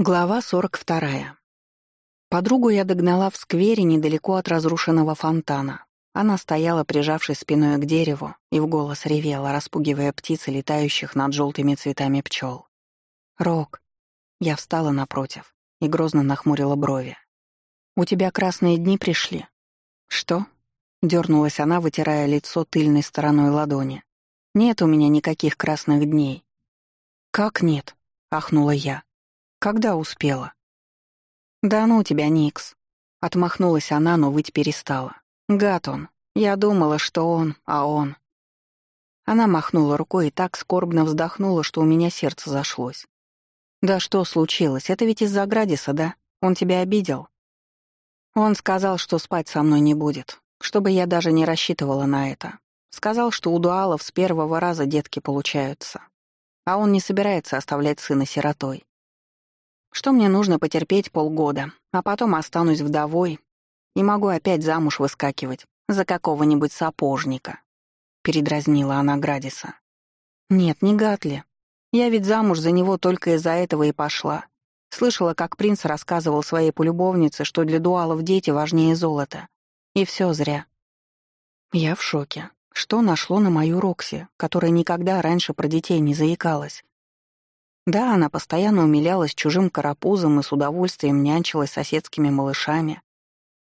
Глава 42. Подругу я догнала в сквере недалеко от разрушенного фонтана. Она стояла, прижавшись спиной к дереву, и в голос ревела, распугивая птиц, летающих над желтыми цветами пчел. «Рок». Я встала напротив и грозно нахмурила брови. «У тебя красные дни пришли». «Что?» — дернулась она, вытирая лицо тыльной стороной ладони. «Нет у меня никаких красных дней». «Как нет?» — ахнула я. Когда успела? Да ну тебя, Никс. Отмахнулась она, но выть перестала. Гад он. Я думала, что он, а он. Она махнула рукой и так скорбно вздохнула, что у меня сердце зашлось. «Да что случилось? Это ведь из-за Градиса, да? Он тебя обидел?» Он сказал, что спать со мной не будет, чтобы я даже не рассчитывала на это. Сказал, что у дуалов с первого раза детки получаются. А он не собирается оставлять сына сиротой. Что мне нужно потерпеть полгода, а потом останусь вдовой и могу опять замуж выскакивать за какого-нибудь сапожника. Передразнила она Градиса. Нет, не Гатли. Я ведь замуж за него только из-за этого и пошла. Слышала, как принц рассказывал своей полюбовнице, что для дуалов дети важнее золота. И все зря. Я в шоке. Что нашло на мою Рокси, которая никогда раньше про детей не заикалась? Да, она постоянно умилялась чужим карапузом и с удовольствием нянчилась соседскими малышами.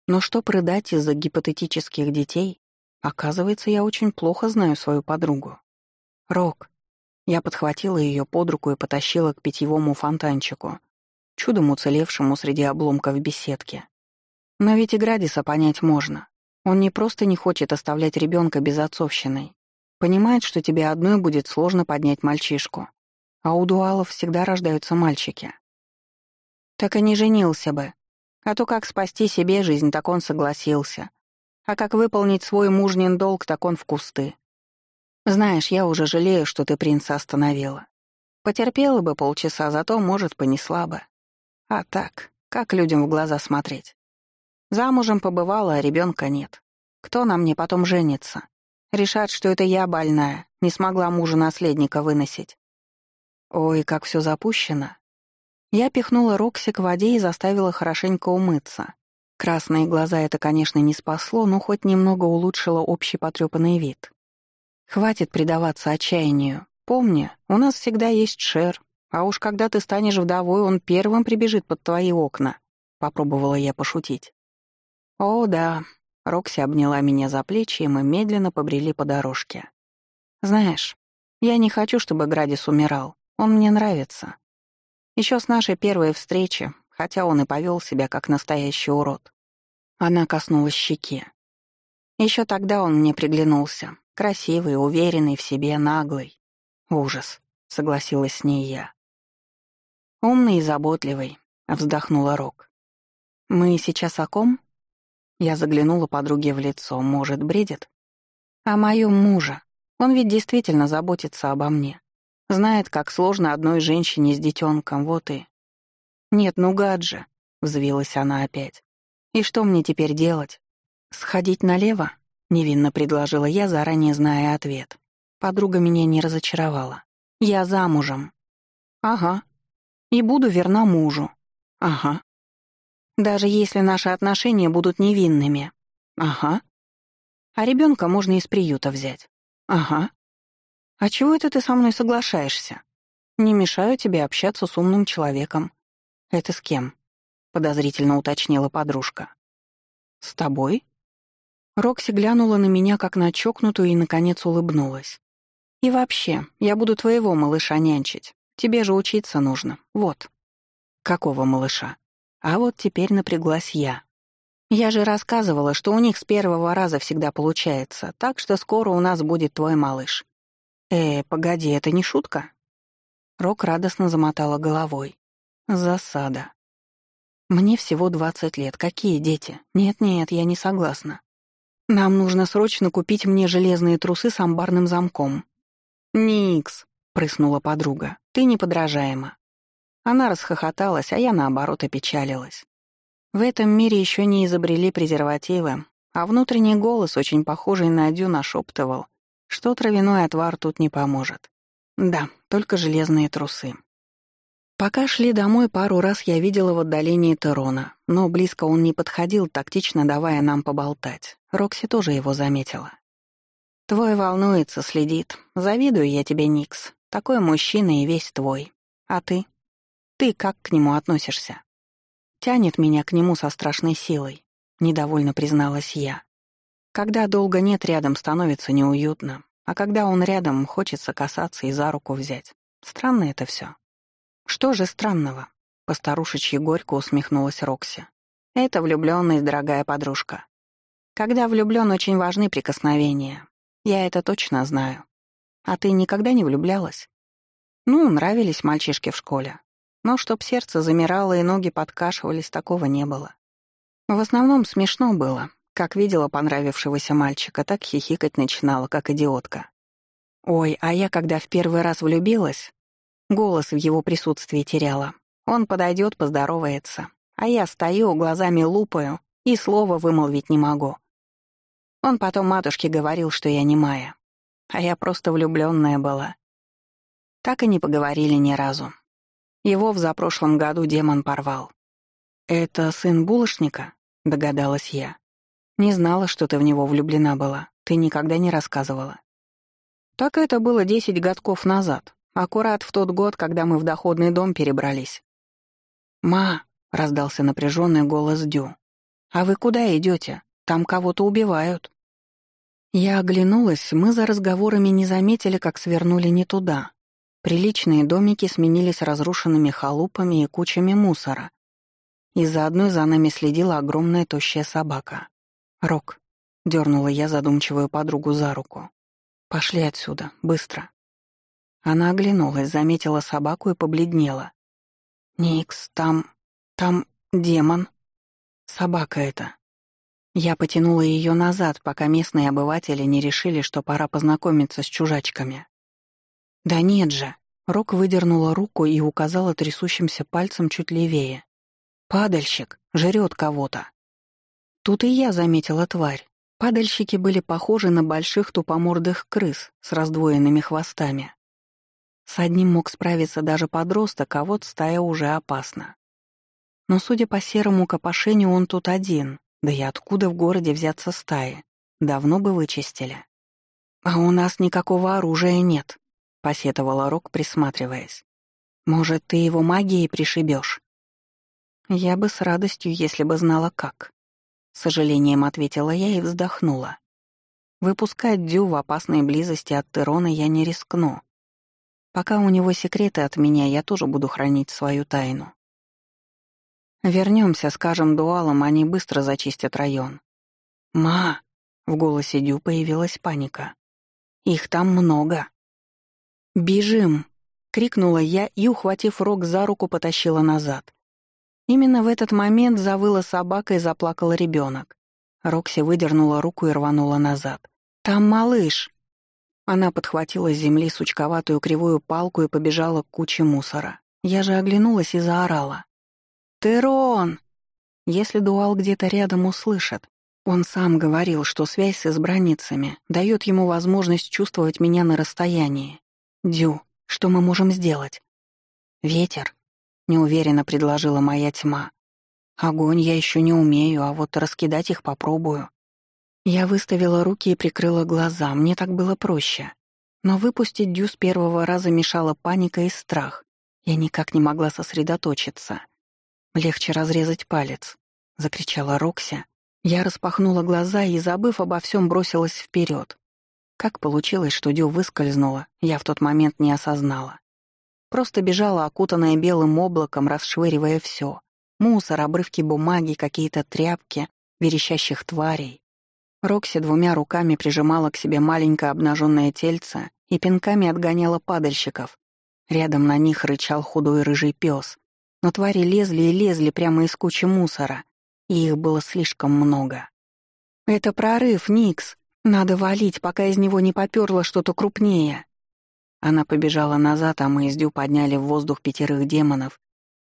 Но что прыдать из-за гипотетических детей? Оказывается, я очень плохо знаю свою подругу. Рок. Я подхватила ее под руку и потащила к питьевому фонтанчику, чудом уцелевшему среди обломков беседки. Но ведь и Градиса понять можно. Он не просто не хочет оставлять ребенка без отцовщины. Понимает, что тебе одной будет сложно поднять мальчишку. А у дуалов всегда рождаются мальчики. Так и не женился бы. А то как спасти себе жизнь, так он согласился. А как выполнить свой мужнин долг, так он в кусты. Знаешь, я уже жалею, что ты принца остановила. Потерпела бы полчаса, зато, может, понесла бы. А так, как людям в глаза смотреть? Замужем побывала, а ребенка нет. Кто на мне потом женится? Решат, что это я больная, не смогла мужа-наследника выносить. Ой, как все запущено. Я пихнула Рокси к воде и заставила хорошенько умыться. Красные глаза это, конечно, не спасло, но хоть немного улучшило общий потрепанный вид. Хватит предаваться отчаянию. Помни, у нас всегда есть Шер, а уж когда ты станешь вдовой, он первым прибежит под твои окна. Попробовала я пошутить. О, да. Рокси обняла меня за плечи, и мы медленно побрели по дорожке. Знаешь, я не хочу, чтобы Градис умирал. Он мне нравится. Еще с нашей первой встречи, хотя он и повел себя как настоящий урод. Она коснулась щеки. Еще тогда он мне приглянулся. Красивый, уверенный в себе, наглый. Ужас, согласилась с ней я. Умный и заботливый, вздохнула Рок. Мы сейчас о ком? Я заглянула подруге в лицо. Может, бредит? О моем муже. Он ведь действительно заботится обо мне. Знает, как сложно одной женщине с детенком, вот и... «Нет, ну гад же!» — взвилась она опять. «И что мне теперь делать? Сходить налево?» — невинно предложила я, заранее зная ответ. Подруга меня не разочаровала. «Я замужем». «Ага. И буду верна мужу». «Ага. Даже если наши отношения будут невинными». «Ага. А ребенка можно из приюта взять». «Ага. «А чего это ты со мной соглашаешься? Не мешаю тебе общаться с умным человеком». «Это с кем?» — подозрительно уточнила подружка. «С тобой?» Рокси глянула на меня, как на чокнутую, и, наконец, улыбнулась. «И вообще, я буду твоего малыша нянчить. Тебе же учиться нужно. Вот». «Какого малыша?» А вот теперь напряглась я. Я же рассказывала, что у них с первого раза всегда получается, так что скоро у нас будет твой малыш. «Э, погоди, это не шутка?» Рок радостно замотала головой. «Засада. Мне всего двадцать лет. Какие дети? Нет-нет, я не согласна. Нам нужно срочно купить мне железные трусы с амбарным замком». «Никс», — прыснула подруга, — «ты неподражаема». Она расхохоталась, а я, наоборот, опечалилась. В этом мире еще не изобрели презервативы, а внутренний голос, очень похожий на Дю, нашептывал, что травяной отвар тут не поможет. Да, только железные трусы. Пока шли домой, пару раз я видела в отдалении Терона, но близко он не подходил, тактично давая нам поболтать. Рокси тоже его заметила. «Твой волнуется, следит. Завидую я тебе, Никс. Такой мужчина и весь твой. А ты? Ты как к нему относишься?» «Тянет меня к нему со страшной силой», — недовольно призналась я. «Когда долго нет рядом, становится неуютно, а когда он рядом, хочется касаться и за руку взять. Странно это все. «Что же странного?» — постарушечьи горько усмехнулась Рокси. «Это влюблённость, дорогая подружка. Когда влюблён, очень важны прикосновения. Я это точно знаю. А ты никогда не влюблялась?» «Ну, нравились мальчишки в школе. Но чтоб сердце замирало и ноги подкашивались, такого не было. В основном смешно было. Как видела понравившегося мальчика, так хихикать начинала, как идиотка. Ой, а я когда в первый раз влюбилась, Голос в его присутствии теряла. Он подойдет, поздоровается. А я стою, глазами лупаю и слова вымолвить не могу. Он потом матушке говорил, что я не Майя. А я просто влюбленная была. Так и не поговорили ни разу. Его в запрошлом году демон порвал. «Это сын булочника?» — догадалась я. «Не знала, что ты в него влюблена была. Ты никогда не рассказывала». «Так это было десять годков назад. Аккурат в тот год, когда мы в доходный дом перебрались. «Ма», — раздался напряженный голос Дю, — «а вы куда идете? Там кого-то убивают». Я оглянулась, мы за разговорами не заметили, как свернули не туда. Приличные домики сменились разрушенными халупами и кучами мусора. И за одной за нами следила огромная тощая собака. «Рок», — дернула я задумчивую подругу за руку. «Пошли отсюда, быстро». Она оглянулась, заметила собаку и побледнела. «Никс, там... там демон. Собака это». Я потянула ее назад, пока местные обыватели не решили, что пора познакомиться с чужачками. «Да нет же!» Рок выдернула руку и указала трясущимся пальцем чуть левее. «Падальщик! Жрет кого-то!» Тут и я заметила тварь. Падальщики были похожи на больших тупомордых крыс с раздвоенными хвостами. С одним мог справиться даже подросток, а вот стая уже опасна. Но, судя по серому копошению, он тут один, да и откуда в городе взяться стаи? Давно бы вычистили. «А у нас никакого оружия нет», — посетовала Рок, присматриваясь. «Может, ты его магией пришибешь? «Я бы с радостью, если бы знала, как», — с сожалением ответила я и вздохнула. Выпускать Дю в опасной близости от Терона я не рискну. Пока у него секреты от меня, я тоже буду хранить свою тайну. Вернемся, скажем дуалом, они быстро зачистят район. «Ма!» — в голосе Дю появилась паника. «Их там много!» «Бежим!» — крикнула я и, ухватив Рок за руку, потащила назад. Именно в этот момент завыла собака и заплакал ребенок. Рокси выдернула руку и рванула назад. «Там малыш!» Она подхватила с земли сучковатую кривую палку и побежала к куче мусора. Я же оглянулась и заорала. «Терон!» Если Дуал где-то рядом услышит. Он сам говорил, что связь с избранницами дает ему возможность чувствовать меня на расстоянии. «Дю, что мы можем сделать?» «Ветер», — неуверенно предложила моя тьма. «Огонь я еще не умею, а вот раскидать их попробую». Я выставила руки и прикрыла глаза, мне так было проще. Но выпустить дю с первого раза мешала паника и страх. Я никак не могла сосредоточиться. «Легче разрезать палец», — закричала Рокси. Я распахнула глаза и, забыв обо всем, бросилась вперед. Как получилось, что Дю выскользнула, я в тот момент не осознала. Просто бежала, окутанная белым облаком, расшвыривая все: Мусор, обрывки бумаги, какие-то тряпки, верещащих тварей. Рокси двумя руками прижимала к себе маленькое обнаженное тельце и пинками отгоняла падальщиков. Рядом на них рычал худой рыжий пес. Но твари лезли и лезли прямо из кучи мусора, и их было слишком много. «Это прорыв, Никс. Надо валить, пока из него не попёрло что-то крупнее». Она побежала назад, а мы из Дю подняли в воздух пятерых демонов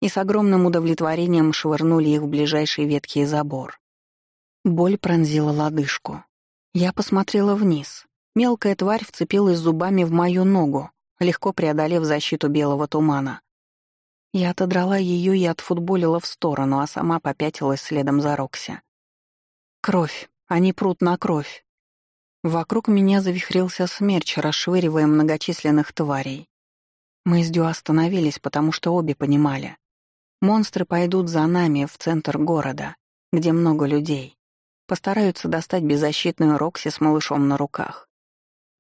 и с огромным удовлетворением швырнули их в ближайший ветхий забор. Боль пронзила лодыжку. Я посмотрела вниз. Мелкая тварь вцепилась зубами в мою ногу, легко преодолев защиту белого тумана. Я отодрала ее и отфутболила в сторону, а сама попятилась следом за Рокси. Кровь. Они прут на кровь. Вокруг меня завихрился смерч, расшвыривая многочисленных тварей. Мы с Дю остановились, потому что обе понимали. Монстры пойдут за нами в центр города, где много людей. Постараются достать беззащитную Рокси с малышом на руках.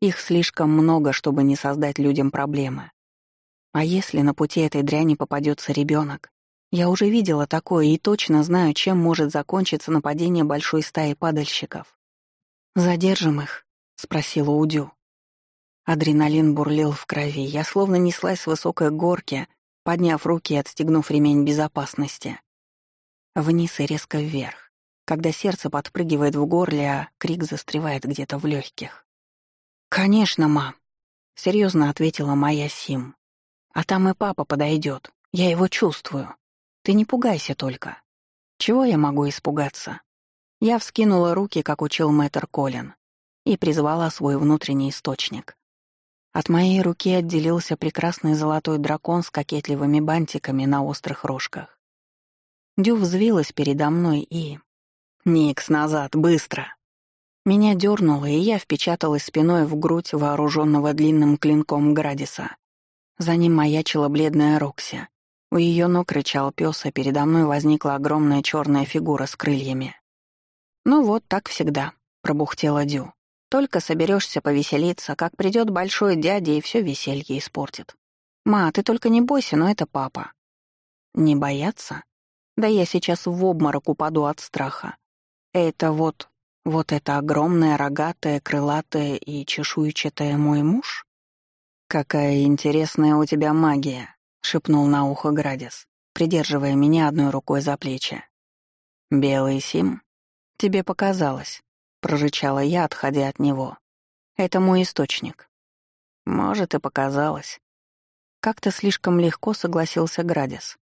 Их слишком много, чтобы не создать людям проблемы. А если на пути этой дряни попадется ребенок? Я уже видела такое и точно знаю, чем может закончиться нападение большой стаи падальщиков. «Задержим их?» — спросила Удю. Адреналин бурлил в крови. Я словно неслась с высокой горки, подняв руки и отстегнув ремень безопасности. Вниз и резко вверх, когда сердце подпрыгивает в горле, а крик застревает где-то в легких. «Конечно, мам», — серьезно ответила моя Сим. «А там и папа подойдет. Я его чувствую. Ты не пугайся только. Чего я могу испугаться?» Я вскинула руки, как учил мэтр Колин, и призвала свой внутренний источник. От моей руки отделился прекрасный золотой дракон с кокетливыми бантиками на острых рожках. Дю взвилась передо мной и... «Никс, назад, быстро!» Меня дернуло, и я впечаталась спиной в грудь вооруженного длинным клинком Градиса. За ним маячила бледная Рокси. У ее ног рычал пес, а передо мной возникла огромная черная фигура с крыльями. «Ну вот, так всегда», — пробухтела Дю. «Только соберешься повеселиться, как придет большой дядя и все веселье испортит. Ма, ты только не бойся, но это папа». «Не бояться? Да я сейчас в обморок упаду от страха. Это вот вот это огромное, рогатое, крылатое и чешуйчатое мой муж? Какая интересная у тебя магия, шепнул на ухо Градис, придерживая меня одной рукой за плечи. Белый Сим? Тебе показалось, прорычала я, отходя от него. Это мой источник. Может, и показалось. Как-то слишком легко согласился Градис.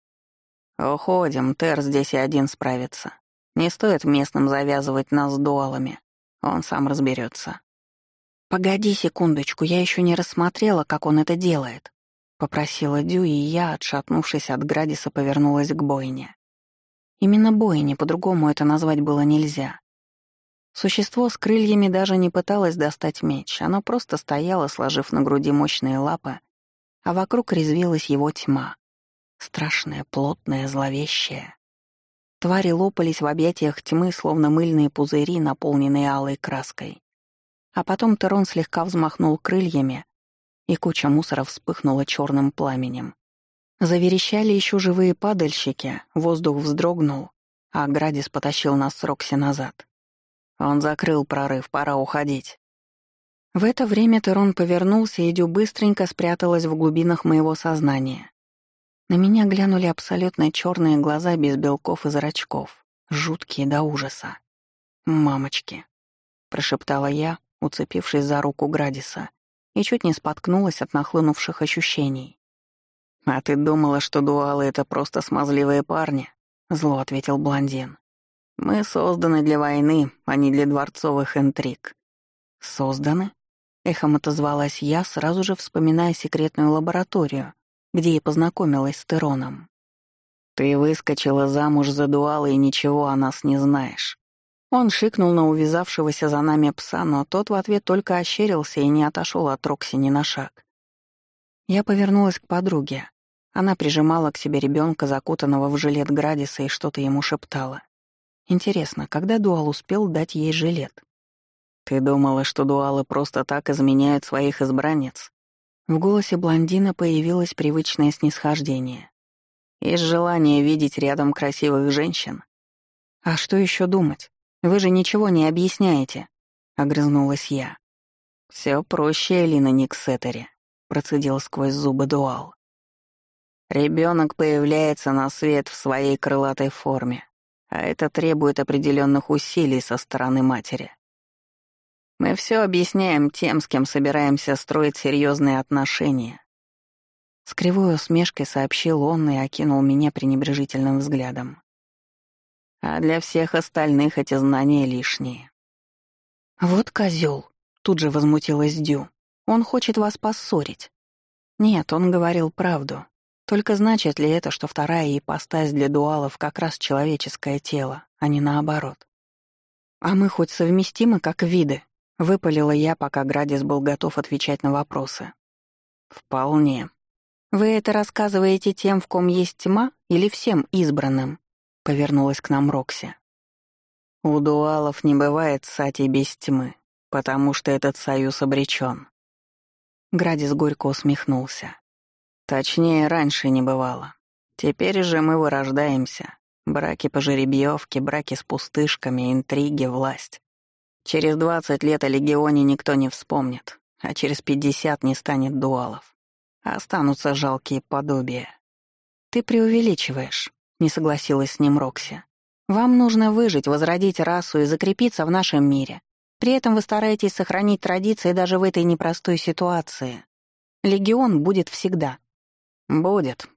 «Уходим, Тер здесь и один справится. Не стоит местным завязывать нас с дуалами. Он сам разберется. «Погоди секундочку, я еще не рассмотрела, как он это делает», — попросила Дю, и я, отшатнувшись от Градиса, повернулась к бойне. Именно бойне, по-другому это назвать было нельзя. Существо с крыльями даже не пыталось достать меч, оно просто стояло, сложив на груди мощные лапы, а вокруг резвилась его тьма. Страшная, плотная, зловещая. Твари лопались в объятиях тьмы, словно мыльные пузыри, наполненные алой краской. А потом Терон слегка взмахнул крыльями, и куча мусора вспыхнула черным пламенем. Заверещали еще живые падальщики, воздух вздрогнул, а Градис потащил нас с Рокси назад. Он закрыл прорыв, пора уходить. В это время Терон повернулся, и Дю быстренько спряталась в глубинах моего сознания. На меня глянули абсолютно черные глаза без белков и зрачков, жуткие до ужаса. «Мамочки», — прошептала я, уцепившись за руку Градиса, и чуть не споткнулась от нахлынувших ощущений. «А ты думала, что дуалы — это просто смазливые парни?» — зло ответил блондин. «Мы созданы для войны, а не для дворцовых интриг». «Созданы?» — эхом отозвалась я, сразу же вспоминая секретную лабораторию, где и познакомилась с Тероном. «Ты выскочила замуж за дуала и ничего о нас не знаешь». Он шикнул на увязавшегося за нами пса, но тот в ответ только ощерился и не отошел от Рокси ни на шаг. Я повернулась к подруге. Она прижимала к себе ребенка, закутанного в жилет Градиса, и что-то ему шептала. Интересно, когда Дуал успел дать ей жилет? «Ты думала, что дуалы просто так изменяют своих избранниц?» В голосе блондина появилось привычное снисхождение. Из желания видеть рядом красивых женщин. «А что еще думать? Вы же ничего не объясняете», — огрызнулась я. Все проще, Элина Никсетери», — процедил сквозь зубы Дуал. Ребенок появляется на свет в своей крылатой форме, а это требует определенных усилий со стороны матери. Мы все объясняем тем, с кем собираемся строить серьезные отношения. С кривой усмешкой сообщил он и окинул меня пренебрежительным взглядом. А для всех остальных эти знания лишние. «Вот козел, тут же возмутилась Дю. «Он хочет вас поссорить». Нет, он говорил правду. Только значит ли это, что вторая ипостась для дуалов как раз человеческое тело, а не наоборот? А мы хоть совместимы как виды? Выпалила я, пока Градис был готов отвечать на вопросы. Вполне. Вы это рассказываете тем, в ком есть тьма, или всем избранным? Повернулась к нам Рокси. У дуалов не бывает сати без тьмы, потому что этот союз обречен. Градис горько усмехнулся. Точнее, раньше не бывало. Теперь же мы вырождаемся. Браки по жеребьевке, браки с пустышками, интриги, власть. Через двадцать лет о Легионе никто не вспомнит, а через пятьдесят не станет дуалов. Останутся жалкие подобия. «Ты преувеличиваешь», — не согласилась с ним Рокси. «Вам нужно выжить, возродить расу и закрепиться в нашем мире. При этом вы стараетесь сохранить традиции даже в этой непростой ситуации. Легион будет всегда. «Будет».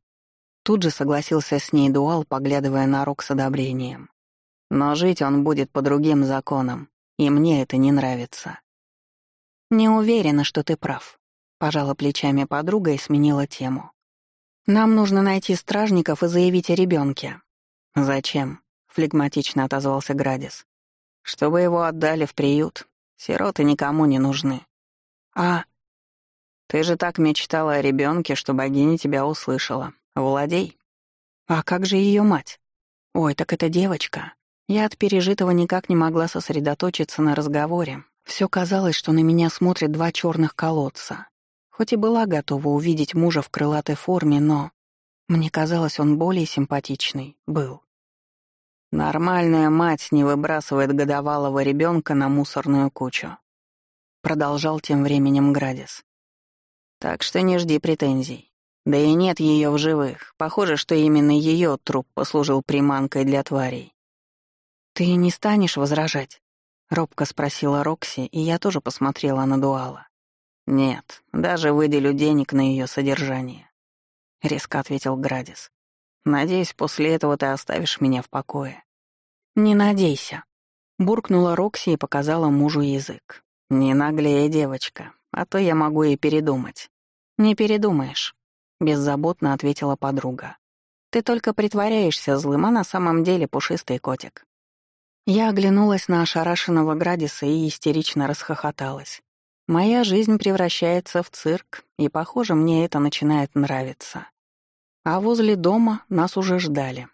Тут же согласился с ней Дуал, поглядывая на Рок с одобрением. «Но жить он будет по другим законам, и мне это не нравится». «Не уверена, что ты прав», — пожала плечами подруга и сменила тему. «Нам нужно найти стражников и заявить о ребенке. «Зачем?» — флегматично отозвался Градис. «Чтобы его отдали в приют. Сироты никому не нужны». «А ты же так мечтала о ребенке, что богиня тебя услышала. Владей. А как же ее мать? Ой, так это девочка. Я от пережитого никак не могла сосредоточиться на разговоре. Все казалось, что на меня смотрят два черных колодца. Хоть и была готова увидеть мужа в крылатой форме, но... Мне казалось, он более симпатичный. Был. Нормальная мать не выбрасывает годовалого ребенка на мусорную кучу. Продолжал тем временем Градис. Так что не жди претензий. Да и нет ее в живых. Похоже, что именно ее труп послужил приманкой для тварей. «Ты не станешь возражать?» — робко спросила Рокси, и я тоже посмотрела на Дуала. «Нет, даже выделю денег на ее содержание», — резко ответил Градис. «Надеюсь, после этого ты оставишь меня в покое». «Не надейся», — буркнула Рокси и показала мужу язык. «Не наглее, девочка а то я могу и передумать». «Не передумаешь», — беззаботно ответила подруга. «Ты только притворяешься злым, а на самом деле пушистый котик». Я оглянулась на ошарашенного Градиса и истерично расхохоталась. Моя жизнь превращается в цирк, и, похоже, мне это начинает нравиться. А возле дома нас уже ждали.